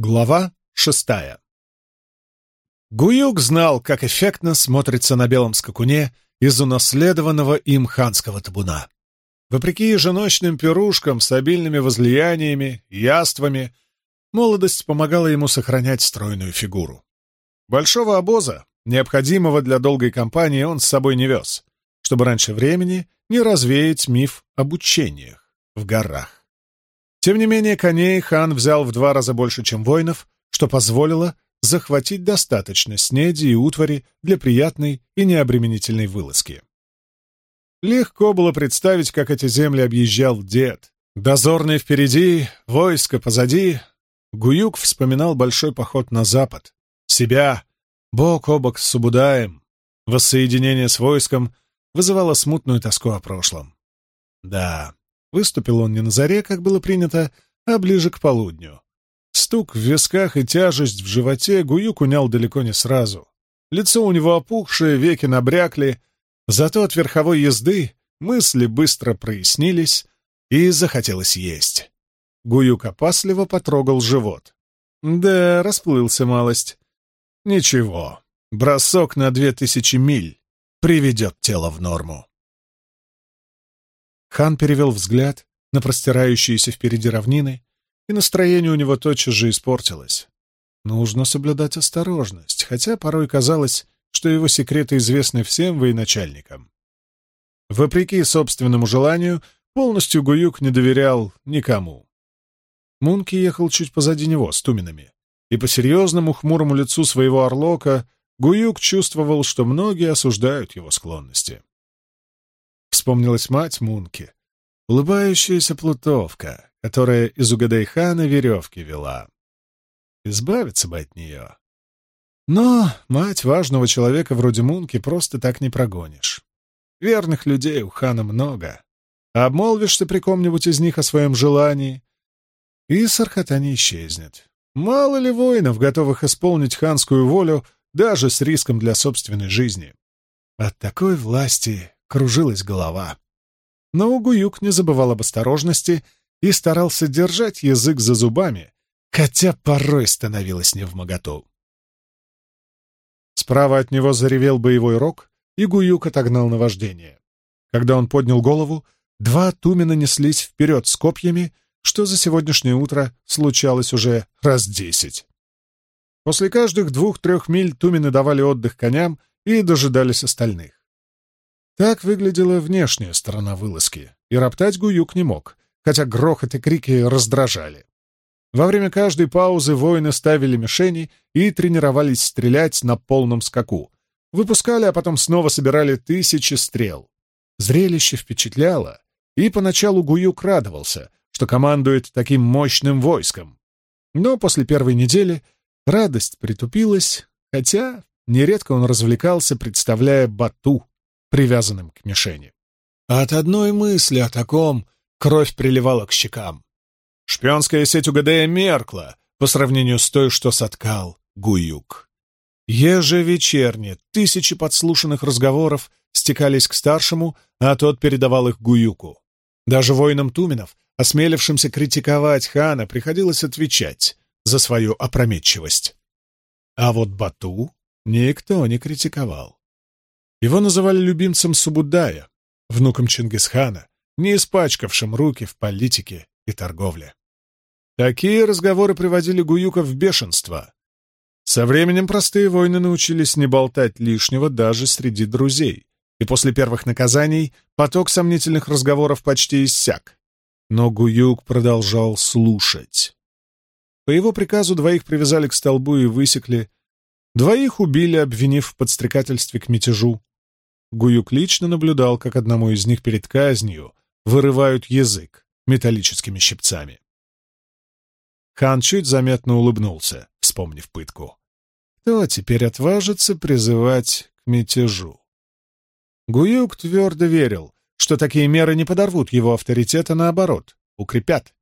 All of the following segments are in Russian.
Глава шестая Гуюк знал, как эффектно смотрится на белом скакуне из унаследованного им ханского табуна. Вопреки еженочным пирушкам с обильными возлияниями, яствами, молодость помогала ему сохранять стройную фигуру. Большого обоза, необходимого для долгой кампании, он с собой не вез, чтобы раньше времени не развеять миф об учениях в горах. Тем не менее, коней хан взял в два раза больше, чем воинов, что позволило захватить достаточно снеди и утвари для приятной и необременительной вылазки. Легко было представить, как эти земли объезжал дед. Дозорный впереди, войско позади. Гуюк вспоминал большой поход на запад. Себя, бок о бок с Субудаем. Воссоединение с войском вызывало смутную тоску о прошлом. Да, Выступил он не на заре, как было принято, а ближе к полудню. Стук в висках и тяжесть в животе Гуюк унял далеко не сразу. Лицо у него опухшее, веки набрякли, зато от верховой езды мысли быстро прояснились и захотелось есть. Гуюк опасливо потрогал живот. Да, расплылся малость. Ничего, бросок на две тысячи миль приведет тело в норму. Хан перевел взгляд на простирающиеся впереди равнины, и настроение у него тотчас же испортилось. Нужно соблюдать осторожность, хотя порой казалось, что его секреты известны всем военачальникам. Вопреки собственному желанию, полностью Гуюк не доверял никому. Мунки ехал чуть позади него, с туминами, и по серьезному хмурому лицу своего орлока Гуюк чувствовал, что многие осуждают его склонности. Вспомнилась мать Мунки, улыбающаяся плутовка, которая из Угадайхана веревки вела. Избавиться бы от нее. Но мать важного человека вроде Мунки просто так не прогонишь. Верных людей у хана много. Обмолвишься при ком-нибудь из них о своем желании, и Сархата не исчезнет. Мало ли воинов, готовых исполнить ханскую волю даже с риском для собственной жизни. От такой власти кружилась голова. Но Угуюк не забывал об осторожности и старался держать язык за зубами, хотя порой становилось невмоготу. Справа от него заревел боевой рог, и Гуюк отогнал наваждение. Когда он поднял голову, два тумена неслись вперед с копьями, что за сегодняшнее утро случалось уже раз десять. После каждых двух-трех миль тумены давали отдых коням и дожидались остальных. Так выглядела внешняя сторона вылазки, и роптать Гуюк не мог, хотя грохот и крики раздражали. Во время каждой паузы воины ставили мишени и тренировались стрелять на полном скаку. Выпускали, а потом снова собирали тысячи стрел. Зрелище впечатляло, и поначалу Гуюк радовался, что командует таким мощным войском. Но после первой недели радость притупилась, хотя нередко он развлекался, представляя Бату, привязанным к мишени. от одной мысли о таком кровь приливала к щекам. Шпионская сеть УГД меркла по сравнению с той, что соткал Гуюк. Ежевечерне тысячи подслушанных разговоров стекались к старшему, а тот передавал их Гуюку. Даже воинам Туменов, осмелившимся критиковать хана, приходилось отвечать за свою опрометчивость. А вот Бату никто не критиковал. Его называли любимцем Субудая, внуком Чингисхана, не испачкавшим руки в политике и торговле. Такие разговоры приводили Гуюка в бешенство. Со временем простые воины научились не болтать лишнего даже среди друзей, и после первых наказаний поток сомнительных разговоров почти иссяк. Но Гуюк продолжал слушать. По его приказу двоих привязали к столбу и высекли, двоих убили, обвинив в подстрекательстве к мятежу, Гуюк лично наблюдал, как одному из них перед казнью вырывают язык металлическими щипцами. Хан чуть заметно улыбнулся, вспомнив пытку. Кто теперь отважится призывать к мятежу? Гуюк твердо верил, что такие меры не подорвут его авторитета, наоборот, укрепят.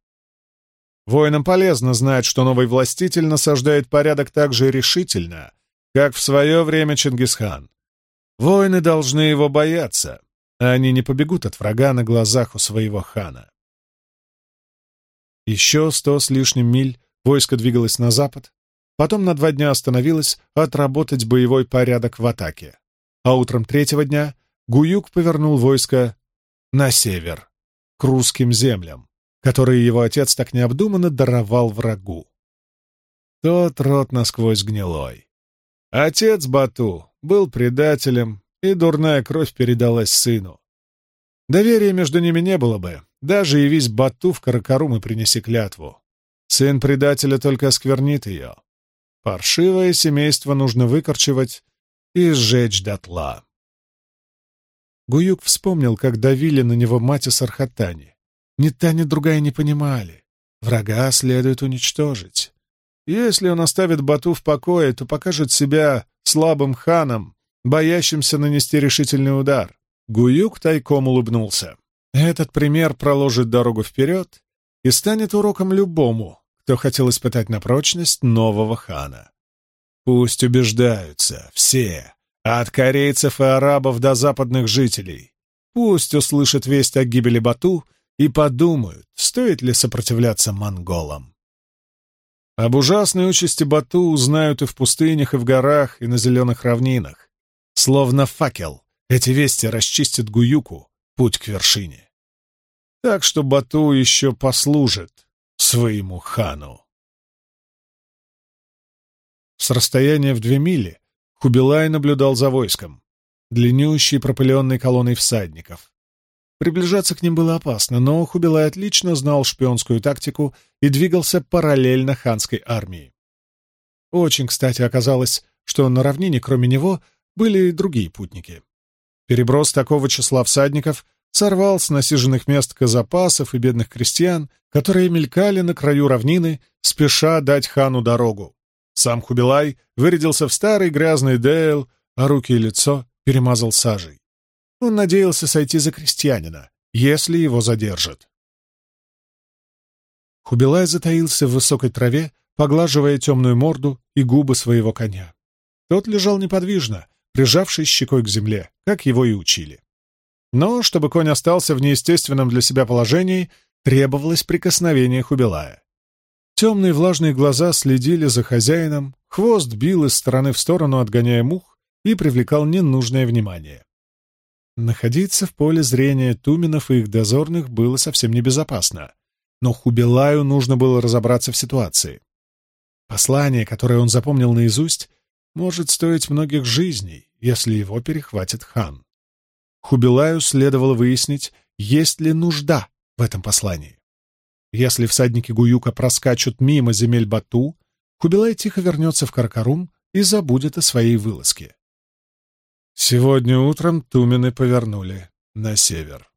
Воинам полезно знать, что новый властитель насаждает порядок так же решительно, как в свое время Чингисхан. Воины должны его бояться, а они не побегут от врага на глазах у своего хана. Еще сто с лишним миль Войско двигалось на запад, потом на два дня остановилось отработать боевой порядок в атаке. А утром третьего дня Гуюк повернул войско на север, к русским землям, которые его отец так необдуманно даровал врагу. Тот рот насквозь гнилой. Отец Бату был предателем, и дурная кровь передалась сыну. Доверия между ними не было бы, даже явись Бату в Каракарум и принеси клятву. Сын предателя только осквернит ее. Паршивое семейство нужно выкорчевать и сжечь дотла. Гуюк вспомнил, как давили на него мать и Сархатани. Ни та, ни другая не понимали. Врага следует уничтожить. Если он оставит Бату в покое, то покажет себя слабым ханом, боящимся нанести решительный удар. Гуюк тайком улыбнулся. Этот пример проложит дорогу вперед и станет уроком любому, кто хотел испытать на прочность нового хана. Пусть убеждаются все, от корейцев и арабов до западных жителей. Пусть услышат весть о гибели Бату и подумают, стоит ли сопротивляться монголам. Об ужасной участи Бату узнают и в пустынях, и в горах, и на зеленых равнинах. Словно факел, эти вести расчистят Гуюку путь к вершине. Так что Бату еще послужит своему хану. С расстояния в две мили Хубилай наблюдал за войском, длиннющей пропыленной колонной всадников. Приближаться к ним было опасно, но Хубилай отлично знал шпионскую тактику и двигался параллельно ханской армии. Очень кстати оказалось, что на равнине, кроме него, были и другие путники. Переброс такого числа всадников сорвал с насиженных мест казапасов и бедных крестьян, которые мелькали на краю равнины, спеша дать хану дорогу. Сам Хубилай вырядился в старый грязный дейл, а руки и лицо перемазал сажей. Он надеялся сойти за крестьянина, если его задержат. Хубилай затаился в высокой траве, поглаживая темную морду и губы своего коня. Тот лежал неподвижно, прижавшись щекой к земле, как его и учили. Но, чтобы конь остался в неестественном для себя положении, требовалось прикосновение Хубилая. Темные влажные глаза следили за хозяином, хвост бил из стороны в сторону, отгоняя мух, и привлекал ненужное внимание. Находиться в поле зрения Туминов и их дозорных было совсем небезопасно, но Хубилаю нужно было разобраться в ситуации. Послание, которое он запомнил наизусть, может стоить многих жизней, если его перехватит хан. Хубилаю следовало выяснить, есть ли нужда в этом послании. Если всадники Гуюка проскачут мимо земель Бату, Хубилай тихо вернется в Каркарум и забудет о своей вылазке. Сегодня утром Тумены повернули на север.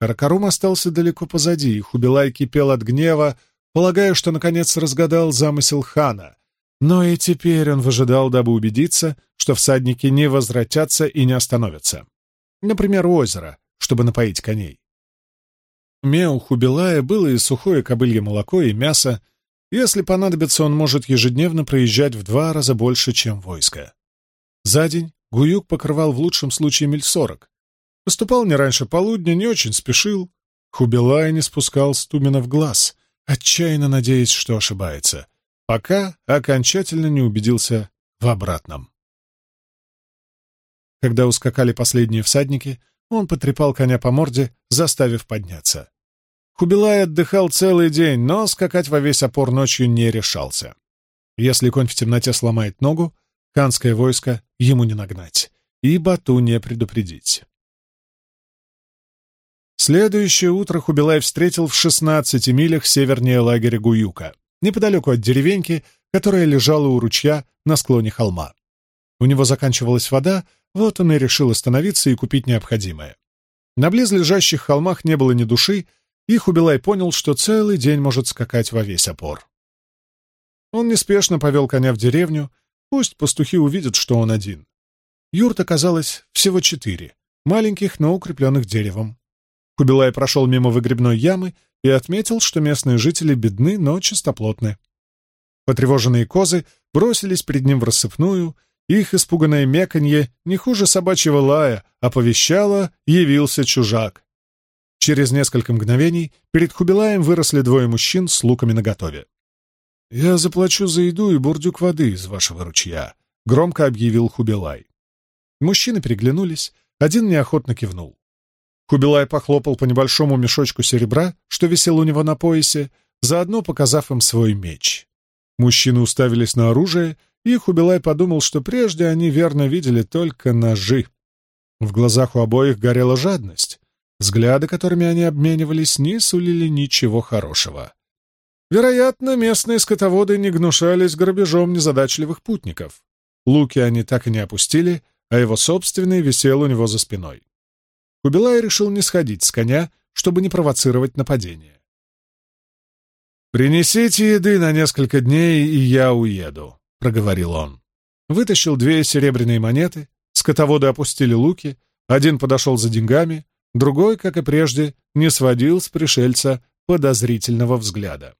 Каракарум остался далеко позади, и Хубилай кипел от гнева, полагая, что наконец разгадал замысел хана. Но и теперь он выжидал, дабы убедиться, что всадники не возвратятся и не остановятся. Например, у озера, чтобы напоить коней. Меу Хубилая было и сухое кобылье молоко, и мясо. Если понадобится, он может ежедневно проезжать в два раза больше, чем войско. За день Гуюк покрывал в лучшем случае миль сорок. Поступал не раньше полудня, не очень спешил. Хубилай не спускал с в глаз, отчаянно надеясь, что ошибается, пока окончательно не убедился в обратном. Когда ускакали последние всадники, он потрепал коня по морде, заставив подняться. Хубилай отдыхал целый день, но скакать во весь опор ночью не решался. Если конь в темноте сломает ногу, Ханское войско ему не нагнать, и Бату не предупредить. Следующее утро Хубилай встретил в 16 милях севернее лагеря Гуюка, неподалеку от деревеньки, которая лежала у ручья на склоне холма. У него заканчивалась вода, вот он и решил остановиться и купить необходимое. На близлежащих холмах не было ни души, и Хубилай понял, что целый день может скакать во весь опор. Он неспешно повел коня в деревню, Пусть пастухи увидят, что он один. Юрт оказалось всего четыре, маленьких, но укрепленных деревом. Кубилай прошел мимо выгребной ямы и отметил, что местные жители бедны, но чистоплотны. Потревоженные козы бросились перед ним в рассыпную, их испуганное меканье не хуже собачьего лая оповещало, явился чужак. Через несколько мгновений перед Хубилаем выросли двое мужчин с луками наготове. «Я заплачу за еду и бурдюк воды из вашего ручья», — громко объявил Хубилай. Мужчины переглянулись, один неохотно кивнул. Хубилай похлопал по небольшому мешочку серебра, что висел у него на поясе, заодно показав им свой меч. Мужчины уставились на оружие, и Хубилай подумал, что прежде они верно видели только ножи. В глазах у обоих горела жадность. Взгляды, которыми они обменивались, не сулили ничего хорошего. Вероятно, местные скотоводы не гнушались грабежом незадачливых путников. Луки они так и не опустили, а его собственный висел у него за спиной. Кубилай решил не сходить с коня, чтобы не провоцировать нападение. «Принесите еды на несколько дней, и я уеду», — проговорил он. Вытащил две серебряные монеты, скотоводы опустили луки, один подошел за деньгами, другой, как и прежде, не сводил с пришельца подозрительного взгляда.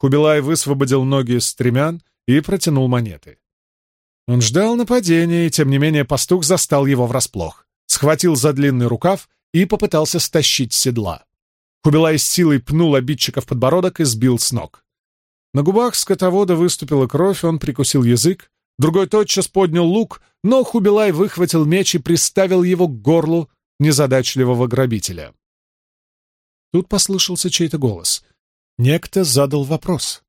Кубилай высвободил ноги из стремян и протянул монеты. Он ждал нападения, и тем не менее пастух застал его врасплох, схватил за длинный рукав и попытался стащить седла. Кубилай с силой пнул обидчика в подбородок и сбил с ног. На губах скотовода выступила кровь, он прикусил язык, другой тотчас поднял лук, но Хубилай выхватил меч и приставил его к горлу незадачливого грабителя. Тут послышался чей-то голос. Некто задал вопрос.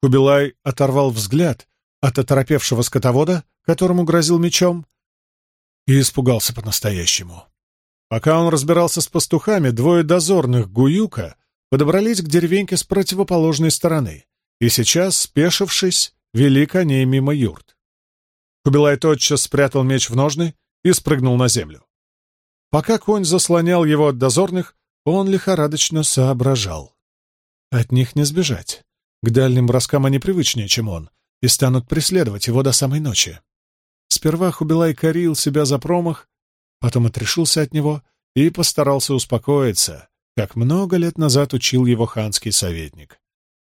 Кубилай оторвал взгляд от оторопевшего скотовода, которому грозил мечом, и испугался по-настоящему. Пока он разбирался с пастухами, двое дозорных Гуюка подобрались к деревеньке с противоположной стороны и сейчас, спешившись, вели коней мимо юрт. Кубилай тотчас спрятал меч в ножны и спрыгнул на землю. Пока конь заслонял его от дозорных, он лихорадочно соображал. От них не сбежать. К дальним броскам они привычнее, чем он, и станут преследовать его до самой ночи. Сперва Хубилай корил себя за промах, потом отрешился от него и постарался успокоиться, как много лет назад учил его ханский советник.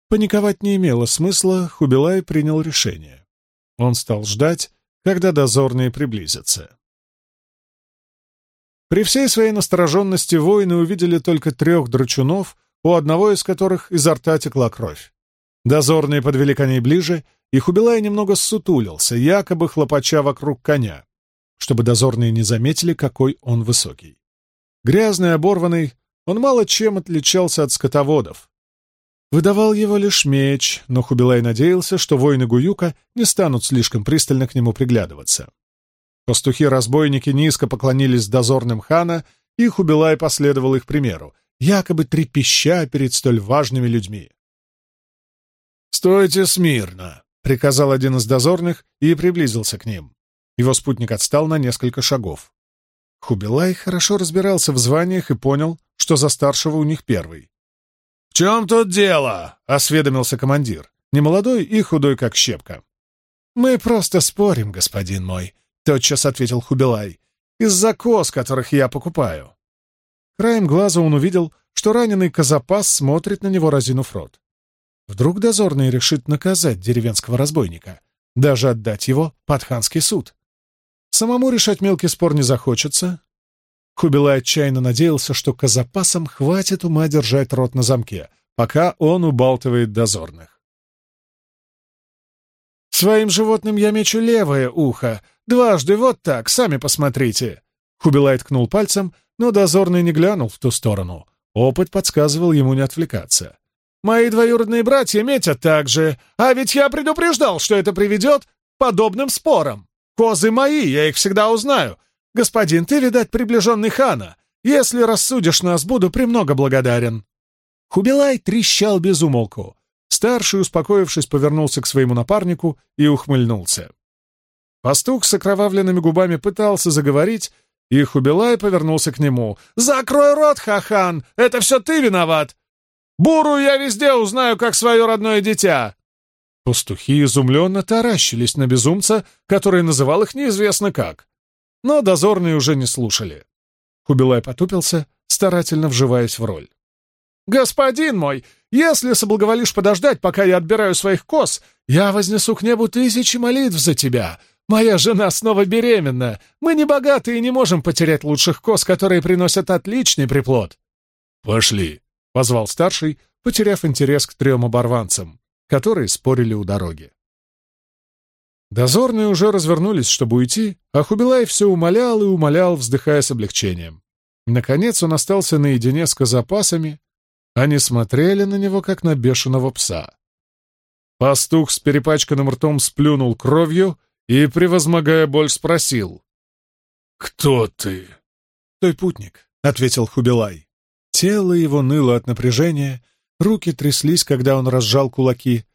Паниковать не имело смысла, Хубилай принял решение. Он стал ждать, когда дозорные приблизятся. При всей своей настороженности воины увидели только трех драчунов, у одного из которых изо рта текла кровь. Дозорные подвели коней ближе, и Хубилай немного ссутулился, якобы хлопача вокруг коня, чтобы дозорные не заметили, какой он высокий. Грязный, оборванный, он мало чем отличался от скотоводов. Выдавал его лишь меч, но Хубилай надеялся, что воины Гуюка не станут слишком пристально к нему приглядываться. Пастухи-разбойники низко поклонились дозорным хана, и Хубилай последовал их примеру, якобы трепеща перед столь важными людьми. «Стойте смирно!» — приказал один из дозорных и приблизился к ним. Его спутник отстал на несколько шагов. Хубилай хорошо разбирался в званиях и понял, что за старшего у них первый. «В чем тут дело?» — осведомился командир, немолодой и худой, как щепка. «Мы просто спорим, господин мой», — тотчас ответил Хубилай, «из-за коз, которых я покупаю». Краем глаза он увидел, что раненый Казапас смотрит на него, разинув рот. Вдруг дозорный решит наказать деревенского разбойника, даже отдать его под ханский суд. Самому решать мелкий спор не захочется. Хубилай отчаянно надеялся, что Казапасам хватит ума держать рот на замке, пока он убалтывает дозорных. «Своим животным я мечу левое ухо. Дважды вот так, сами посмотрите!» Хубилай ткнул пальцем но дозорный не глянул в ту сторону. Опыт подсказывал ему не отвлекаться. «Мои двоюродные братья метят так же, а ведь я предупреждал, что это приведет к подобным спорам. Козы мои, я их всегда узнаю. Господин, ты, видать, приближенный хана. Если рассудишь нас, буду премного благодарен». Хубилай трещал без умолку. Старший, успокоившись, повернулся к своему напарнику и ухмыльнулся. Пастух с окровавленными губами пытался заговорить, и Хубилай повернулся к нему. «Закрой рот, Хахан! Это все ты виноват! Буру я везде узнаю, как свое родное дитя!» Пастухи изумленно таращились на безумца, который называл их неизвестно как. Но дозорные уже не слушали. Хубилай потупился, старательно вживаясь в роль. «Господин мой, если соблаговолишь подождать, пока я отбираю своих коз, я вознесу к небу тысячи молитв за тебя, Моя жена снова беременна. Мы не богаты и не можем потерять лучших коз, которые приносят отличный приплод». «Пошли», — позвал старший, потеряв интерес к трем оборванцам. которые спорили у дороги. Дозорные уже развернулись, чтобы уйти, а Хубилай все умолял и умолял, вздыхая с облегчением. Наконец он остался наедине с козапасами, они смотрели на него, как на бешеного пса. Пастух с перепачканным ртом сплюнул кровью и, превозмогая боль, спросил. «Кто ты?» «Той путник», — ответил Хубилай. Тело его ныло от напряжения, руки тряслись, когда он разжал кулаки.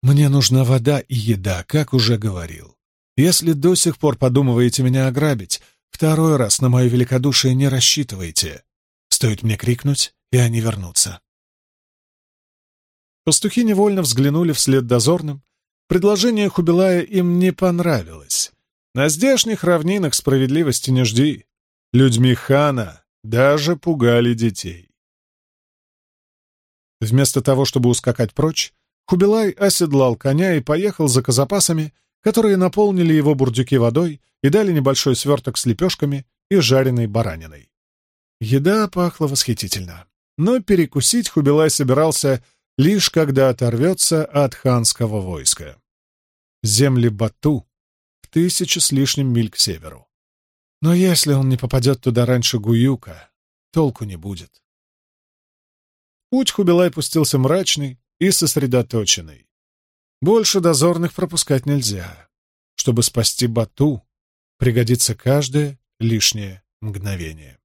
«Мне нужна вода и еда, как уже говорил. Если до сих пор подумываете меня ограбить, второй раз на мое великодушие не рассчитывайте. Стоит мне крикнуть, и они вернутся». Пастухи невольно взглянули вслед дозорным. Предложение Хубилая им не понравилось. На здешних равнинах справедливости не жди. Людьми хана даже пугали детей. Вместо того, чтобы ускакать прочь, Хубилай оседлал коня и поехал за казапасами, которые наполнили его бурдюки водой и дали небольшой сверток с лепешками и жареной бараниной. Еда пахла восхитительно, но перекусить Хубилай собирался лишь когда оторвется от ханского войска. Земли Бату в тысячи с лишним миль к северу. Но если он не попадет туда раньше Гуюка, толку не будет. Путь Хубилай пустился мрачный и сосредоточенный. Больше дозорных пропускать нельзя. Чтобы спасти Бату, пригодится каждое лишнее мгновение.